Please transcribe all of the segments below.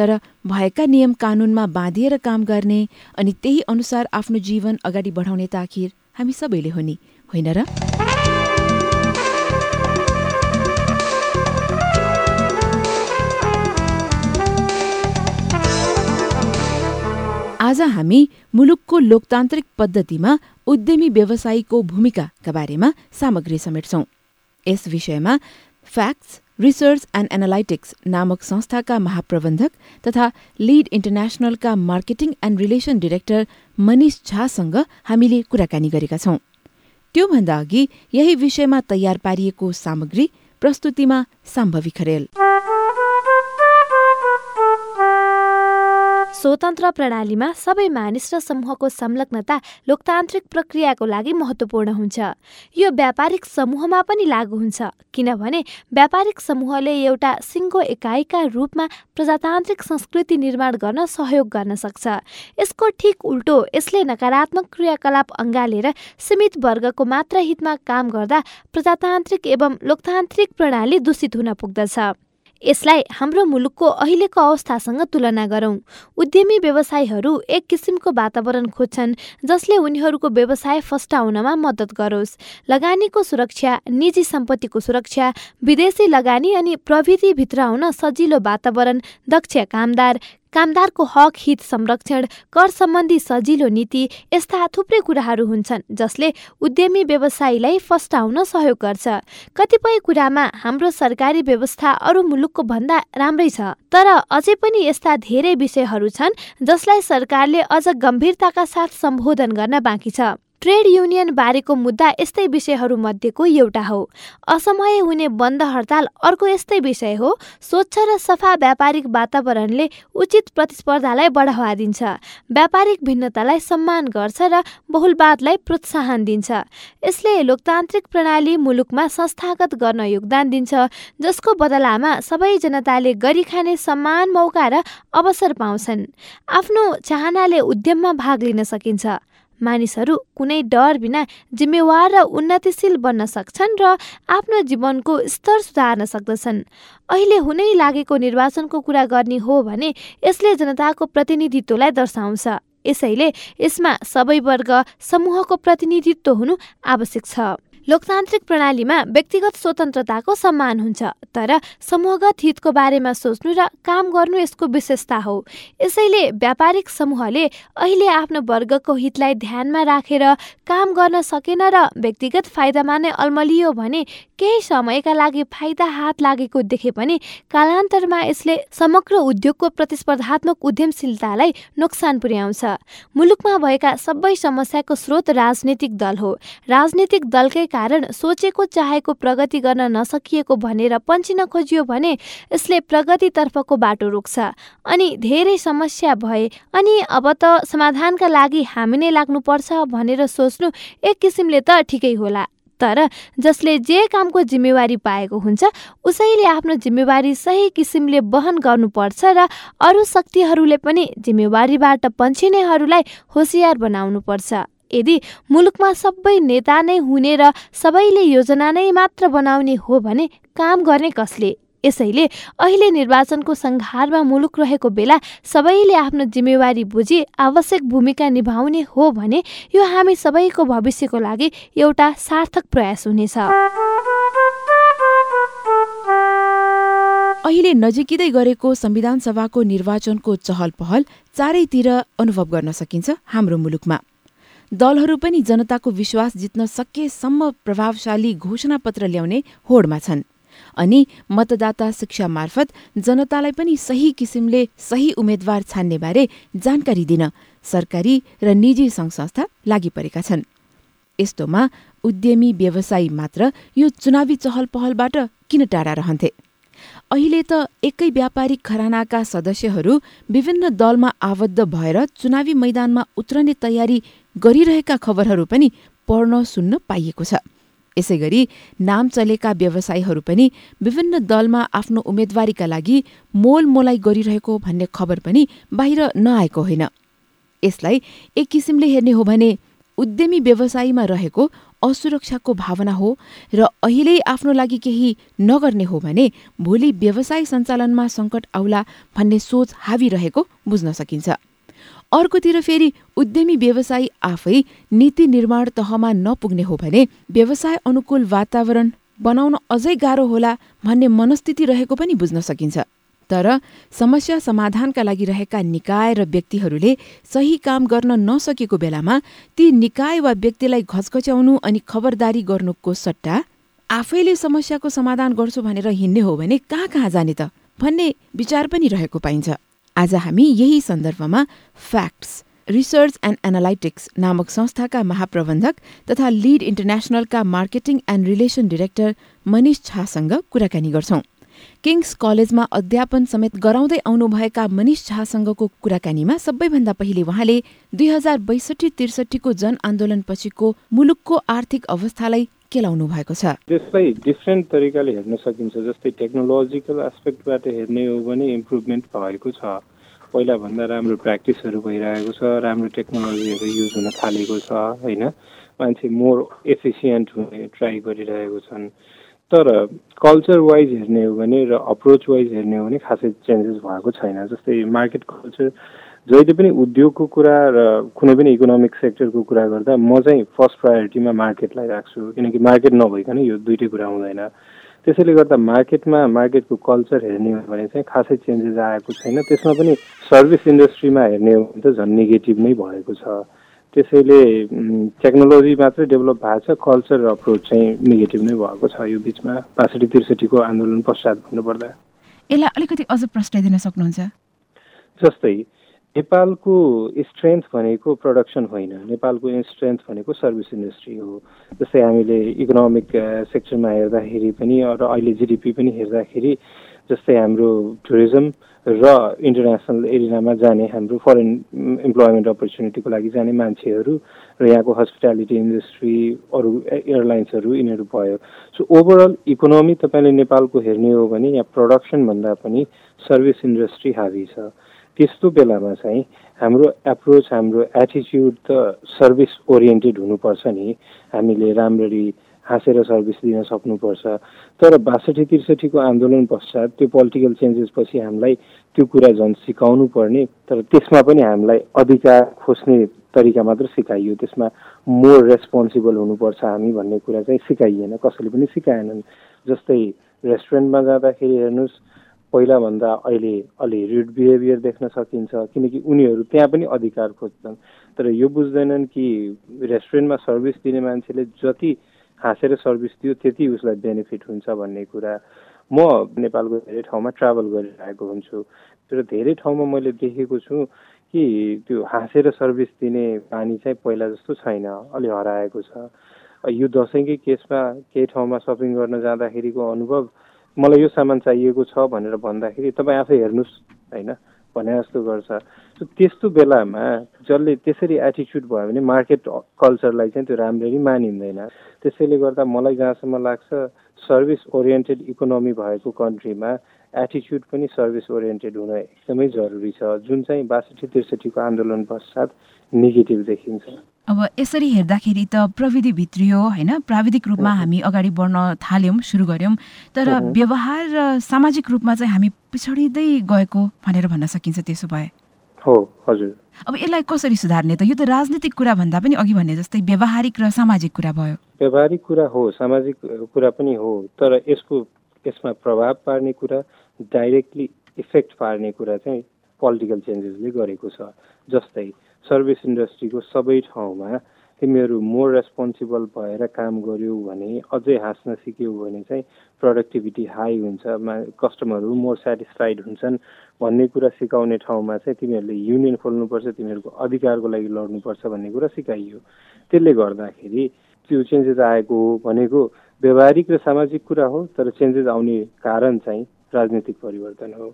तर भएका नियम कानूनमा बाँधिएर काम गर्ने अनि त्यही अनुसार आफ्नो जीवन अगाडि बढाउने त आखिर हामी सबैले हो नि होइन र? आज हामी मुलुकको लोकतान्त्रिक पद्धतिमा उद्यमी व्यवसायीको भूमिकाका बारेमा सामग्री समेट्छौं। यस विषयमा फ्याक्ट्स रिसर्च एन्ड एनालाइटिक्स नामक संस्थाका महाप्रबन्धक तथा lead इन्टरनेसनलका marketing and relation director Manish झासँग हामीले कुराकानी गरेका छौं। त्योभन्दा अघि यही विषयमा तयार पारिएको सामग्री प्रस्तुतिमा साम्भवी खरेल। स्वतन्त्र प्रणालीमा सबै मानिस र समूहको संलग्नता लोकतान्त्रिक प्रक्रियाको लागि महत्त्वपूर्ण हुन्छ। यो व्यापारिक समूहमा पनि लागू हुन्छ किनभने व्यापारिक समूहले एउटा सिङ्गो एकाइका रूपमा प्रजातान्त्रिक संस्कृति निर्माण गर्न सहयोग गर्न सक्छ। यसको ठिक उल्टो यसले नकारात्मक क्रियाकलाप अँगालेर सीमित वर्गको मात्र हितमा काम गर्दा प्रजातान्त्रिक एवं लोकतान्त्रिक प्रणाली दूषित हुन पुग्दछ। यसलाई हाम्रो मुलुकको अहिलेको अवस्थासँग तुलना गरौँ। उद्यमी व्यवसायीहरू एक किसिमको वातावरण खोज्छन् जसले उनीहरूको व्यवसाय फस्टाउनमा मद्दत गरोस्। लगानीको सुरक्षा निजी सम्पत्तिको सुरक्षा विदेशी लगानी अनि प्रविधि भित्र आउन सजिलो वातावरण दक्ष कामदार कामदारको हक हित संरक्षण कर सम्बन्धी सजिलो नीति यस्ता थुप्रै कुराहरू हुन्छन् जसले उद्यमी व्यवसायीलाई फस्टाउन सहयोग गर्छ। कतिपय कुरामा हाम्रो सरकारी व्यवस्था अरू मुलुकको भन्दा राम्रै छ तर अझै पनि यस्ता धेरै विषयहरू छन् जसलाई सरकारले अझ गम्भीरताका साथ सम्बोधन गर्न बाँकी छ। ट्रेड युनियन बारेको मुद्दा यस्तै विषयहरूमध्येको एउटा हो। असमय हुने बन्द हडताल अर्को यस्तै विषय हो। स्वच्छ र सफा व्यापारिक वातावरणले उचित प्रतिस्पर्धालाई बढावा दिन्छ। व्यापारिक भिन्नतालाई सम्मान गर्छ र बहुलवादलाई प्रोत्साहन दिन्छ। यसले लोकतान्त्रिक प्रणाली मुलुकमा संस्थागत गर्न योगदान दिन्छ जसको बदलामा सबै जनताले गरी खाने समान मौका र अवसर पाउँछन्। आफ्नो चाहनाले उद्यममा भाग लिन सकिन्छ। मानिसहरू कुनै डर बिना जिम्मेवार र उन्नतिशील बन्न सक्छन् र आफ्नो जीवनको स्तर सुधार्न सक्दछन्। अहिले हुनै लागेको निर्वाचनको कुरा गर्ने हो भने यसले जनताको प्रतिनिधित्वलाई दर्शाउँछ। यसैले यसमा सबै वर्ग समूहको प्रतिनिधित्व हुनु आवश्यक छ। लोकतान्त्रिक प्रणालीमा व्यक्तिगत स्वतन्त्रताको सम्मान हुन्छ तर समूहगत हितको बारेमा सोच्नु र काम गर्नु यसको विशेषता हो। यसैले व्यापारिक समूहले अहिले आफ्नो वर्गको हितलाई ध्यानमा राखेर काम गर्न सकेन र व्यक्तिगत फाइदामा नै अल्मलियो भने केही समयका लागि फाइदा हात लागेको देखे पनि कालान्तरमा यसले समग्र उद्योगको प्रतिस्पर्धात्मक उद्यमशीलतालाई नोक्सान पुर्याउँछ। मुलुकमा भएका सबै समस्याको स्रोत राजनीतिक दल हो। राजनीतिक दलकै कारण सोचेको चाहेको प्रगति गर्न नसकिएको भनेर पन्चिन खोजियो भने यसले प्रगतितर्फको बाटो रोक्छ। अनि धेरै समस्या भए अनि अब त समाधानका लागि हामी नै लाग्नुपर्छ भनेर सोच्नु एक किसिमले त ठिकै होला। तर जसले जे कामको जिम्मेवारी पाएको हुन्छ उसैले आफ्नो जिम्मेवारी सही किसिमले वहन गर्नुपर्छ र अरू शक्तिहरूले पनि जिम्मेवारीबाट पन्छिनेहरूलाई होसियार बनाउनुपर्छ। यदि मुलुकमा सबै नेता नै हुने र सबैले योजना नै मात्र बनाउने हो भने काम गर्ने कसले? यसैले अहिले निर्वाचनको सङ्घारमा मुलुक रहेको बेला सबैले आफ्नो जिम्मेवारी बुझी आवश्यक भूमिका निभाउने हो भने यो हामी सबैको भविष्यको लागि एउटा सार्थक प्रयास हुनेछ। अहिले नजिकिँदै गरेको संविधान सभाको निर्वाचनको चहल पहल चारैतिर अनुभव गर्न सकिन्छ हाम्रो मुलुकमा। दलहरू पनि जनताको विश्वास जित्न सकेसम्म प्रभावशाली घोषणापत्र ल्याउने होडमा छन्। अनि मतदाता शिक्षा मार्फत जनतालाई पनि सही किसिमले सही उम्मेद्वार छान्ने बारे जानकारी दिन सरकारी र निजी सङ्घ संस्था लागि परेका छन्। यस्तोमा उद्यमी व्यवसायी मात्र यो चुनावी चहल पहलबाट किन टाढा रहन्थे? अहिले त एकै व्यापारिक घरानाका सदस्यहरू विभिन्न दलमा आबद्ध भएर चुनावी मैदानमा उत्रने तयारी गरिरहेका खबरहरू पनि पढ्न सुन्न पाइएको छ। यसै गरी नाम चलेका व्यवसायीहरू पनि विभिन्न दलमा आफ्नो उम्मेद्वारीका लागि मोल मोलाई गरिरहेको भन्ने खबर पनि बाहिर नआएको होइन। यसलाई एक किसिमले हेर्ने हो भने उद्यमी व्यवसायीमा रहेको असुरक्षाको भावना हो र अहिले आफ्नो लागि केही नगर्ने हो भने भोलि व्यवसाय सञ्चालनमा सङ्कट आउला भन्ने सोच हावी रहेको बुझ्न सकिन्छ। अर्कोतिर फेरि उद्यमी व्यवसायी आफै नीति निर्माण तहमा नपुग्ने हो भने व्यवसाय अनुकूल वातावरण बनाउन अझै गाह्रो होला भन्ने मनस्थिति रहेको पनि बुझ्न सकिन्छ। तर समस्या समाधानका लागि रहेका निकाय र व्यक्तिहरूले सही काम गर्न नसकेको बेलामा ती निकाय वा व्यक्तिलाई घचघच्याउनु अनि खबरदारी गर्नुको सट्टा आफैले समस्याको समाधान गर्छु भनेर हिँड्ने हो भने कहाँ कहाँ जाने त भन्ने विचार पनि रहेको पाइन्छ। आज हामी यही सन्दर्भमा फ्याक्ट्स रिसर्च एन्ड एनालाइटिक्स नामक संस्थाका महाप्रबन्धक तथा lead इन्टरनेसनलका marketing and relation director Manish झासँग कुराकानी गर्छौं। किङ्स कलेजमा अध्यापन समेत गराउँदै आउनुभएका मनिष झासँगको कुराकानीमा सबैभन्दा पहिले उहाँले दुई हजार बैसठी त्रिसठीको जन आन्दोलन पछिको मुलुकको आर्थिक अवस्थालाई केलाउनु भएको छ। त्यसलाई डिफ्रेन्ट तरिकाले हेर्न सकिन्छ जस्तै टेक्नोलोजिकल एस्पेक्टबाट हेर्ने हो भने इम्प्रुभमेन्ट भएको छ। पहिलाभन्दा राम्रो प्र्याक्टिसहरू भइरहेको छ राम्रो टेक्नोलोजीहरू युज हुन थालेको छ होइन? मान्छे मोर एफिसियन्ट हुने ट्राई गरिरहेको छन्। तर कल्चर वाइज हेर्ने हो भने र अप्रोच वाइज हेर्ने हो भने खासै चेन्जेस भएको छैन। जस्तै मार्केट कल्चर जहिले पनि उद्योगको कुरा र कुनै पनि इकोनोमिक सेक्टरको कुरा गर्दा म चाहिँ फर्स्ट प्रायोरिटीमा मार्केटलाई राख्छु। किनकि मार्केट नभइकन यो दुइटै कुरा हुँदैन। त्यसैले गर्दा मार्केटमा मार्केटको कल्चर हेर्ने हो भने चाहिँ खासै चेन्जेस आएको छैन। त्यसमा पनि सर्भिस इन्डस्ट्रीमा हेर्ने हो भने त झन् नेगेटिभ नै भएको छ। त्यसैले टेक्नोलोजी मात्रै डेभलप भएको छ कल्चर अप्रोच चाहिँ नेगेटिभ नै भएको छ यो बिचमा। बासठी त्रिसठीको आन्दोलन पश्चात भन्नुपर्दा। यसलाई अलिकति अझ प्रश्न सक्नुहुन्छ? जस्तै नेपालको स्ट्रेन्थ भनेको प्रडक्सन होइन। नेपालको स्ट्रेन्थ भनेको सर्भिस इन्डस्ट्री हो। जस्तै हामीले इकोनोमिक सेक्टरमा हेर्दाखेरि पनि र अहिले जिडिपी पनि हेर्दाखेरि जस्तै हाम्रो टुरिज्म र इन्टरनेसनल एरियामा जाने हाम्रो फरेन इम्प्लोइमेन्ट अपर्च्युनिटीको लागि जाने मान्छेहरू र यहाँको हस्पिटालिटी इन्डस्ट्री अरू एयरलाइन्सहरू यिनीहरू भयो। सो ओभरअल इकोनोमी तपाईँले नेपालको हेर्ने हो भने यहाँ प्रडक्सनभन्दा पनि सर्भिस इन्डस्ट्री हावी छ। त्यस्तो बेलामा चाहिँ हाम्रो एप्रोच हाम्रो एटिच्युड त सर्भिस ओरिएन्टेड हुनुपर्छ नि। हामीले राम्ररी हाँसेर सर्भिस दिन सक्नुपर्छ। तर बासठी त्रिसठीको आन्दोलन पश्चात त्यो पोलिटिकल चेन्जेस पछि हामीलाई त्यो कुरा झन् सिकाउनु पर्ने। तर त्यसमा पनि हामीलाई अधिकार खोज्ने तरिका मात्र सिकाइयो। त्यसमा मोर रेस्पोन्सिबल हुनुपर्छ हामी भन्ने कुरा चाहिँ सिकाइएन। कसैले पनि सिकाएनन्। जस्तै रेस्टुरेन्टमा जाँदाखेरि हेर्नुहोस् पहिलाभन्दा अहिले अलि रिड बिहेभियर देख्न सकिन्छ किनकि उनीहरू त्यहाँ पनि अधिकार खोज्छन्। तर यो बुझ्दैनन् कि रेस्टुरेन्टमा सर्भिस दिने मान्छेले जति हाँसेर सर्भिस दियो त्यति उसलाई बेनिफिट हुन्छ भन्ने कुरा म नेपालको धेरै ठाउँमा ट्राभल गरिरहेको हुन्छु। तर धेरै ठाउँमा मैले देखेको छु कि त्यो हाँसेर सर्भिस दिने बानी चाहिँ पहिला जस्तो छैन अलि हराएको छ। यो दसैँकै केसमा केही ठाउँमा सपिङ गर्न जाँदाखेरिको अनुभव मलाई यो सामान चाहिएको छ भनेर भन्दाखेरि तपाईँ आफै हेर्नुहोस् होइन? भने जस्तो गर्छ। त्यस्तो बेलामा जसले त्यसरी एटिच्युड भयो भने मार्केट कल्चरलाई चाहिँ त्यो राम्ररी मानिँदैन। त्यसैले गर्दा मलाई जहाँसम्म लाग्छ सर्भिस ओरिएन्टेड इकोनोमी भएको कन्ट्रीमा एटिच्युड पनि सर्भिस ओरिएन्टेड हुन एकदमै जरुरी छ। जुन चाहिँ बासठी त्रिसठीको आन्दोलन पश्चात नेगेटिभ देखिन्छ। अब यसरी हेर्दाखेरि त प्रविधि भित्रियो होइन? प्राविधिक रूपमा हामी अगाडि बढ्न थाल्यौँ सुरु गऱ्यौँ। तर व्यवहार र सामाजिक रूपमा चाहिँ हामी पिछडिँदै गएको भनेर भन्न सकिन्छ त्यसो भए। हो हजुर। अब यसलाई कसरी सुधार्ने त? यो त राजनीतिक कुरा भन्दा पनि अघि भन्ने जस्तै व्यवहारिक र सामाजिक कुरा भयो। व्यवहारिक कुरा हो सामाजिक कुरा पनि हो तर यसको यसमा प्रभाव पार्ने कुरा डाइरेक्टली इफेक्ट पार्ने कुरा चाहिँ पोलिटिकल चेन्जेसले गरेको छ जस्तै सर्भिस इन्डस्ट्रीको सबै ठाउँमा तिमीहरू मोर रेस्पोन्सिबल भएर काम गर्यौ भने अझै हाँस्न सिक्यौ भने चाहिँ प्रडक्टिभिटी हाई हुन्छ मा कस्टमरहरू मोर सेटिस्फाइड हुन्छन् भन्ने कुरा सिकाउने ठाउँमा चाहिँ तिमीहरूले युनियन खोल्नुपर्छ तिमीहरूको अधिकारको लागि लड्नुपर्छ भन्ने कुरा सिकाइयो। त्यसले गर्दाखेरि त्यो चेन्जेस आएको हो भनेको व्यवहारिक र सामाजिक कुरा हो तर चेन्जेस आउने कारण चाहिँ राजनीतिक परिवर्तन हो।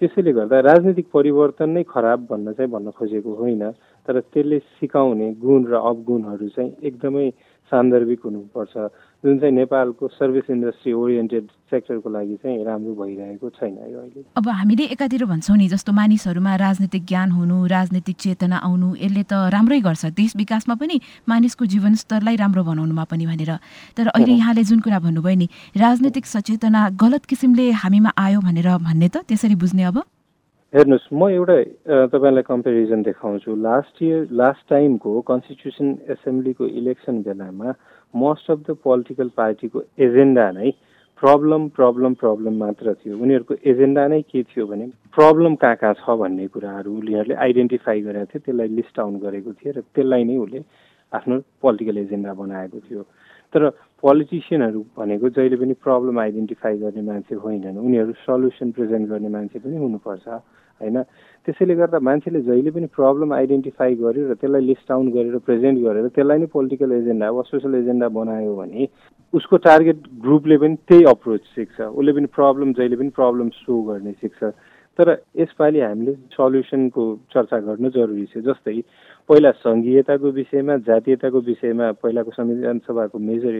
त्यसैले गर्दा राजनीतिक परिवर्तन नै खराब भन्न चाहिँ भन्न खोजेको होइन तर त्यसले सिकाउने गुण र अवगुणहरू चाहिँ एकदमै सान्दर्भिक हुनुपर्छ। जुन चाहिँ नेपालको सर्भिस इन्डस्ट्री ओरिएन्टेड सेक्टरको लागि चाहिँ राम्रो भइरहेको छैन यो अहिले। अब हामीले एकातिर भन्छौँ नि जस्तो मानिसहरूमा राजनीतिक ज्ञान हुनु राजनीतिक चेतना आउनु यसले त राम्रै गर्छ। देश विकासमा पनि मानिसको जीवनस्तरलाई राम्रो बनाउनुमा पनि भनेर। तर अहिले यहाँले जुन कुरा भन्नुभयो नि राजनीतिक सचेतना गलत किसिमले हामीमा आयो भनेर भन्ने त त्यसरी बुझ्ने अब? हेर्नुहोस् म एउटा तपाईँलाई कम्पेरिजन देखाउँछु। लास्ट इयर लास्ट टाइमको कन्स्टिट्युसन एसेम्ब्लीको इलेक्सन बेलामा मोस्ट अफ द पोलिटिकल पार्टीको एजेन्डा नै प्रब्लम प्रब्लम प्रब्लम मात्र थियो। उनीहरूको एजेन्डा नै के थियो भने प्रब्लम कहाँ कहाँ छ भन्ने कुराहरू उनीहरूले आइडेन्टिफाई गरेको थियो त्यसलाई लिस्ट आउट गरेको थियो र त्यसलाई नै उसले आफ्नो पोलिटिकल एजेन्डा बनाएको थियो। तर पोलिटिसियनहरू भनेको जहिले पनि प्रब्लम आइडेन्टिफाई गर्ने मान्छे होइनन्। उनीहरू सल्युसन प्रेजेन्ट गर्ने मान्छे पनि हुनुपर्छ। होइन? त्यसैले गर्दा मान्छेले जहिले पनि प्रब्लम आइडेन्टिफाई गर्यो र त्यसलाई लिस्ट डाउन गरेर प्रेजेन्ट गरेर त्यसलाई नै पोलिटिकल एजेन्डा वा सोसल एजेन्डा बनायो भने उसको टार्गेट ग्रुपले पनि त्यही अप्रोच सिक्छ। उसले पनि प्रब्लम जहिले पनि प्रब्लम सो गर्ने सिक्छ। तर यसपालि हामीले सल्युसनको चर्चा गर्नु जरुरी छ। जस्तै पहिला सङ्घीयताको विषयमा जातीयताको विषयमा पहिलाको संविधान सभाको मेजर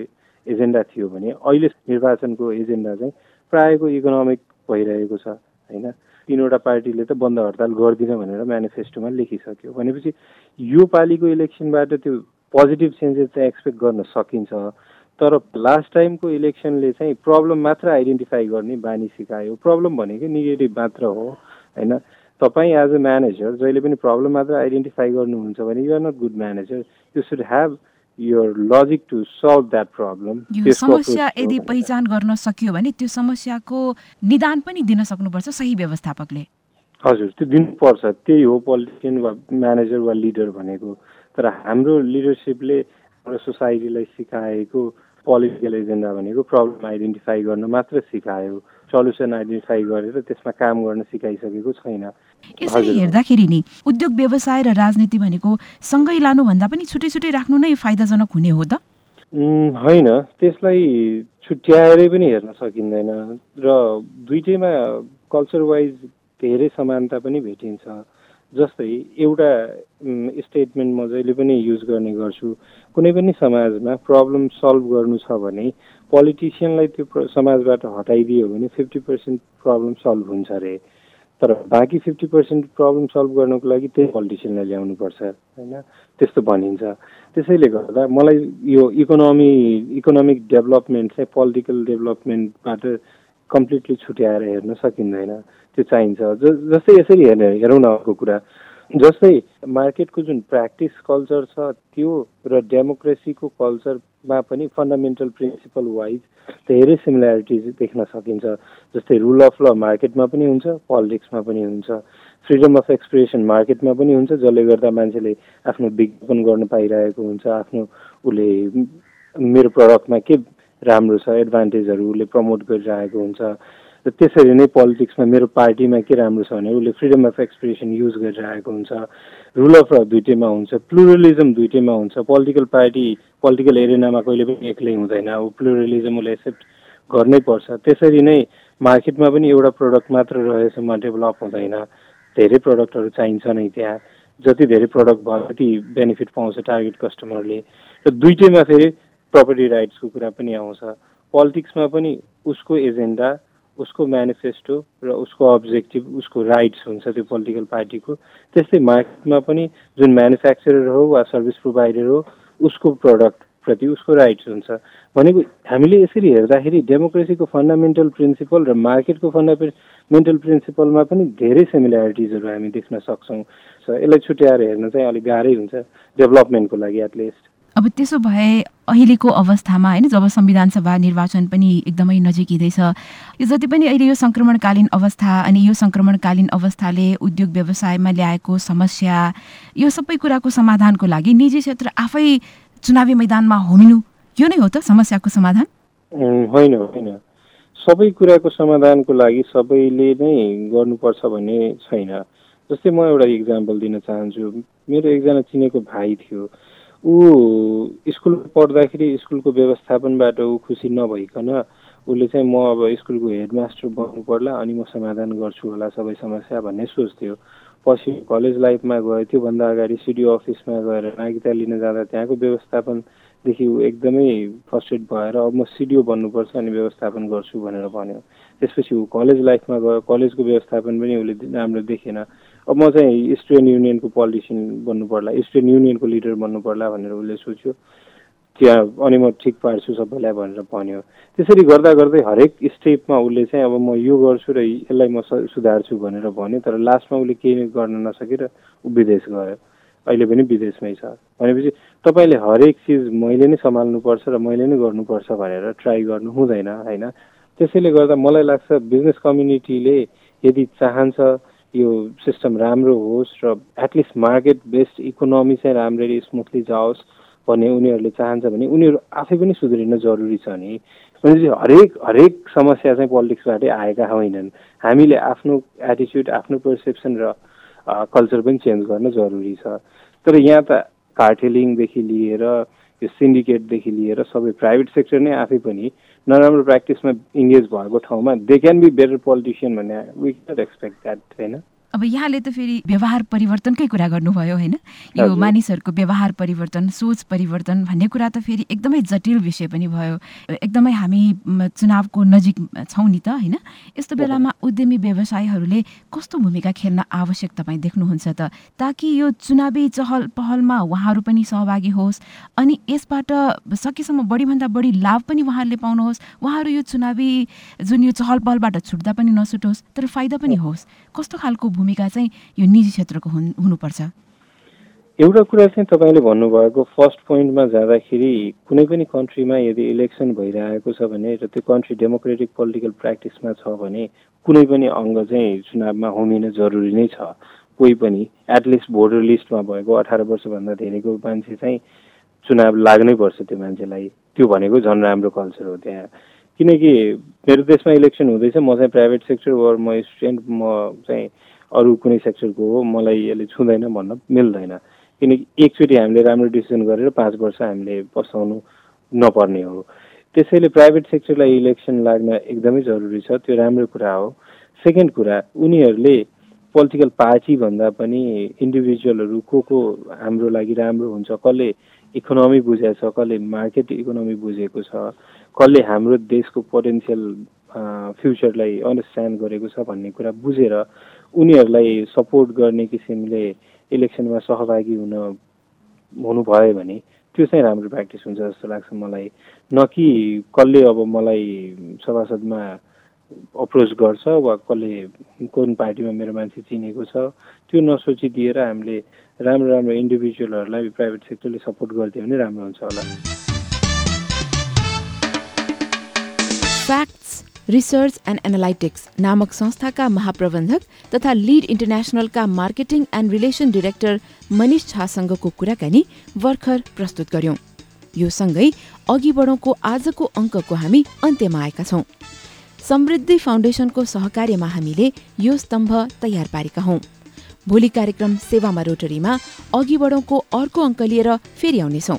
एजेन्डा थियो भने अहिले निर्वाचनको एजेन्डा चाहिँ प्रायःको इकोनोमिक भइरहेको छ होइन? तिनवटा पार्टीले त बन्द हडताल गर्दिन भनेर मेनिफेस्टोमा लेखिसक्यो। भनेपछि यो पालिको इलेक्सनबाट त्यो पोजिटिभ चेन्जेस चाहिँ एक्सपेक्ट गर्न सकिन्छ तर लास्ट टाइमको इलेक्सनले चाहिँ प्रब्लम मात्र आइडेन्टिफाई गर्ने बानी सिकायो। प्रब्लम भनेकै नेगेटिभ मात्र हो होइन? तपाईँ एज अ म्यानेजर जहिले पनि प्रब्लम मात्र आइडेन्टिफाई गर्नुहुन्छ भने you're not good manager you should have problem समस्या यदि पहिचान गर्न सकियो भने त्यो समस्याको निदान पनि दिन सक्नुपर्छ सही व्यवस्थापकले। हजुर त्यो दिनुपर्छ। त्यही हो पोलिटिसियन वा म्यानेजर वा लिडर भनेको। तर हाम्रो लिडरसिपले हाम्रो सोसाइटीलाई सिकाएको पोलिटिकल एजेन्डा भनेको प्रब्लम आइडेन्टिफाई गर्न मात्र सिकायो। सल्युसन आइडेन्टिफाई गरेर त्यसमा काम गर्न सिकाइसकेको छैन। यसरी हेर्दाखेरि नि उद्योग व्यवसाय र राजनीति भनेको सँगै लानुभन्दा पनि छुट्टै छुट्टै राख्नु नै फाइदाजनक हुने हो त? होइन। त्यसलाई छुट्याएरै पनि हेर्न सकिँदैन र दुइटैमा कल्चर वाइज धेरै समानता पनि भेटिन्छ। जस्तै एउटा स्टेटमेन्ट म जहिले पनि युज गर्ने गर्छु। कुनै पनि समाजमा प्रब्लम सल्भ गर्नु छ भने पोलिटिसियनलाई त्यो समाजबाट हटाइदियो भने फिफ्टी पर्सेन्ट प्रब्लम सल्भ हुन्छ अरे। तर बाँकी फिफ्टी पर्सेन्ट प्रब्लम सल्भ गर्नको लागि त्यही पोलिटिसियनलाई ल्याउनुपर्छ होइन? त्यस्तो भनिन्छ। त्यसैले गर्दा मलाई यो इकोनोमी इकोनोमिक डेभलपमेन्ट चाहिँ पोलिटिकल डेभलपमेन्टबाट कम्प्लिटली छुट्याएर हेर्न सकिँदैन। त्यो चाहिन्छ। ज जस्तै यसरी हेर्ने हेरौँ न अर्को कुरा। जस्तै मार्केटको जुन प्र्याक्टिस कल्चर छ त्यो र डेमोक्रेसीको कल्चरमा पनि फन्डामेन्टल प्रिन्सिपल वाइज धेरै सिमिल्यारिटिज देख्न सकिन्छ। जस्तै रुल अफ ल मार्केटमा पनि हुन्छ पोलिटिक्समा पनि हुन्छ। फ्रिडम अफ एक्सप्रेसन मार्केटमा पनि हुन्छ जसले गर्दा मान्छेले आफ्नो विज्ञापन गर्न पाइरहेको हुन्छ आफ्नो उसले मेरो प्रडक्टमा के राम्रो छ एडभान्टेजहरू उसले प्रमोट गरिरहेको हुन्छ। र त्यसरी नै पोलिटिक्समा मेरो पार्टीमा के राम्रो छ भने उसले फ्रिडम अफ एक्सप्रेसन युज गरिरहेको हुन्छ रुल अफ ल दुइटैमा हुन्छ प्लुरलिजम दुइटैमा हुन्छ पोलिटिकल पार्टी पोलिटिकल एरिनामा कहिले पनि एक्लै हुँदैन अब प्लुरलिजम उसले एक्सेप्ट गर्नै पर्छ। त्यसरी नै मार्केटमा पनि एउटा प्रडक्ट मात्र रहेसम्म डेभलप हुँदैन। धेरै प्रडक्टहरू चाहिन्छ नै त्यहाँ। जति धेरै प्रडक्ट भयो त्यति बेनिफिट पाउँछ टार्गेट कस्टमरले र दुइटैमा फेरि प्रपर्टी राइट्सको कुरा पनि आउँछ। पोलिटिक्समा पनि उसको एजेन्डा उसको मेनिफेस्टो र उसको अब्जेक्टिभ उसको राइट्स हुन्छ त्यो पोलिटिकल पार्टीको त्यस्तै मार्केटमा पनि जुन म्यानुफ्याक्चरर हो वा सर्भिस प्रोभाइडर हो उसको प्रडक्ट प्रति उसको राइट्स हुन्छ। भनेको हामीले यसरी हेर्दाखेरि डेमोक्रेसीको फन्डामेन्टल प्रिन्सिपल र मार्केटको फन्डामेन्टल प्रिन्सिपलमा पनि धेरै सिमिल्यारिटिजहरू हामी देख्न सक्छौँ। यसलाई छुट्याएर हेर्न चाहिँ अलिक गाह्रै हुन्छ डेभलपमेन्टको लागि एटलिस्ट अब त्यसो भए अहिलेको अवस्थामा होइन जब संविधान सभा निर्वाचन पनि एकदमै नजिकिँदैछ यो जति पनि अहिले यो सङ्क्रमणकालीन अवस्था अनि यो सङ्क्रमणकालीन अवस्थाले उद्योग व्यवसायमा ल्याएको समस्या यो सबै कुराको समाधानको लागि निजी क्षेत्र आफै चुनावी मैदानमा होमिनु यो नै हो त समस्याको समाधान? होइन होइन। सबै कुराको समाधानको लागि सबैले नै गर्नुपर्छ भन्ने छैन। जस्तै म एउटा इक्जाम्पल दिन चाहन्छु। मेरो एकजना चिनेको भाइ थियो। ऊ स्कुल पढ्दाखेरि स्कुलको व्यवस्थापनबाट ऊ खुसी नभइकन उसले चाहिँ म अब स्कुलको हेडमास्टर बन्नु पर्ला अनि म समाधान गर्छु होला सबै समस्या भन्ने सोच्थ्यो। पछि कलेज लाइफमा गयो त्योभन्दा अगाडि सिडिओ अफिसमा गएर नागिता लिन जाँदा त्यहाँको व्यवस्थापनदेखि ऊ एकदमै फ्रस्ट्रेट भएर अब म सिडिओ बन्नुपर्छ अनि व्यवस्थापन गर्छु भनेर भन्यो। त्यसपछि ऊ कलेज लाइफमा गयो कलेजको व्यवस्थापन पनि उसले राम्रो देखेन। अब म चाहिँ स्टुडेन्ट युनियनको पोलिटिसियन बन्नु पर्ला स्टुडेन्ट युनियनको लिडर बन्नु पर्ला भनेर उसले सोच्यो। त्यहाँ अनि म ठिक पार्छु सबैलाई भनेर भन्यो। त्यसरी गर्दा गर्दै हरेक स्टेपमा उसले चाहिँ अब म यो गर्छु र यसलाई म सुधार्छु भनेर भन्यो। तर लास्टमा उसले केही गर्न नसकेर ऊ विदेश गयो। अहिले पनि विदेशमै छ। भनेपछि तपाईँले हरेक चिज मैले नै सम्हाल्नुपर्छ र मैले नै गर्नुपर्छ भनेर ट्राई गर्नु हुँदैन होइन? त्यसैले गर्दा मलाई लाग्छ बिजनेस कम्युनिटीले यदि चाहन्छ यो सिस्टम राम्रो होस् र एटलिस्ट मार्केट बेस्ड इकोनोमी चाहिँ राम्ररी स्मुथली जाओस् भन्ने उनीहरूले चाहन्छ भने उनीहरू आफै पनि सुध्रिन जरुरी छ नि। भनेपछि हरेक हरेक समस्या चाहिँ पोलिटिक्सबाटै आएका होइनन्। हामीले आफ्नो एटिच्युड आफ्नो पर्सेप्सन र कल्चर पनि चेन्ज गर्न जरुरी छ। तर यहाँ त कार्टेलिङदेखि लिएर यो सिन्डिकेटदेखि लिएर सबै प्राइभेट सेक्टर नै आफै पनि नराम्रो प्र्याक्टिसमा इङ्गेज भएको ठाउँमा they can be better politician भन्ने वी क्यान एक्सपेक्ट द्याट होइन? अब यहाँले त फेरि व्यवहार परिवर्तनको कुरा गर्नुभयो होइन? यो मानिसहरूको व्यवहार परिवर्तन सोच परिवर्तन भन्ने कुरा त फेरि एकदमै जटिल विषय पनि भयो। एकदमै हामी चुनावको नजिक छौँ नि त होइन? यस्तो बेलामा उद्यमी व्यवसायीहरूले कस्तो भूमिका खेल्न आवश्यक तपाईँ देख्नुहुन्छ त? ताकि यो चुनावी चहल पहलमा उहाँहरू पनि सहभागी होस् अनि यसबाट सकेसम्म बढीभन्दा बढी लाभ पनि उहाँहरूले पाउनुहोस्। उहाँहरू यो चुनावी जुन यो चहल पहलबाट छुट्दा पनि नछुटोस् तर फाइदा पनि होस्। कस्तो खालको भूमिका चाहिँ यो निजी क्षेत्रको हुन् हुनुपर्छ। एउटा कुरा चाहिँ तपाईँले भन्नुभएको फर्स्ट पोइन्टमा जाँदाखेरि कुनै पनि कन्ट्रीमा यदि इलेक्सन भइरहेको छ भने र त्यो कन्ट्री डेमोक्रेटिक पोलिटिकल प्र्याक्टिसमा छ भने कुनै पनि अङ्ग चाहिँ चुनावमा होमिन जरुरी नै छ। कोही पनि एटलिस्ट भोटर लिस्टमा भएको अठार वर्षभन्दा धेरैको मान्छे चाहिँ चुनाव लाग्नै पर्छ त्यो मान्छेलाई। त्यो भनेको झन् राम्रो कल्चर हो त्यहाँ। किनकि मेरो देशमा इलेक्सन हुँदैछ म चाहिँ प्राइभेट सेक्टर वर म स्टुडेन्ट म चाहिँ अरू कुनै सेक्टरको हो मलाई यसले छुँदैन भन्न मिल्दैन। किनकि एकचोटि हामीले राम्रो डिसिजन गरेर पाँच वर्ष हामीले पसाउनु नपर्ने हो। त्यसैले प्राइभेट सेक्टरलाई इलेक्सन लाग्न एकदमै जरुरी छ त्यो राम्रो कुरा हो। सेकेन्ड कुरा उनीहरूले पोलिटिकल पार्टीभन्दा पनि इन्डिभिजुअलहरू को को हाम्रो लागि राम्रो हुन्छ कसले इकोनोमी बुझेको छ कसले मार्केट इकोनोमी बुझेको छ कसले हाम्रो देशको पोटेन्सियल फ्युचरलाई अन्डरस्ट्यान्ड गरेको छ भन्ने कुरा बुझेर उनीहरूलाई सपोर्ट गर्ने किसिमले इलेक्सनमा सहभागी हुन हुनुभयो भने त्यो चाहिँ राम्रो प्र्याक्टिस हुन्छ जस्तो लाग्छ मलाई। न कि कसले अब मलाई सभासदमा अप्रोच गर्छ वा कसले कुन पार्टीमा मेरो मान्छे चिनेको छ त्यो नसोचिदिएर हामीले राम्रो राम्रो इन्डिभिजुअलहरूलाई प्राइभेट सेक्टरले सपोर्ट गरिदियो भने राम्रो हुन्छ होला। रिसर्च एन्ड एनालाइटिक्स नामक संस्थाका महाप्रबन्धक तथा lead इन्टरनेसनलका marketing and relation director Manish झासँगको कुराकानी भर्खर प्रस्तुत गर्यौं। यो सँगै अघि बढौँको आजको अङ्कको हामी अन्त्यमा आएका छौं। समृद्धि फाउन्डेसनको सहकार्यमा हामीले यो स्तम्भ तयार पारेका हौं। भोलि कार्यक्रम सेवामा रोटरीमा अघि बढौँको अर्को अङ्क लिएर फेरि आउनेछौं।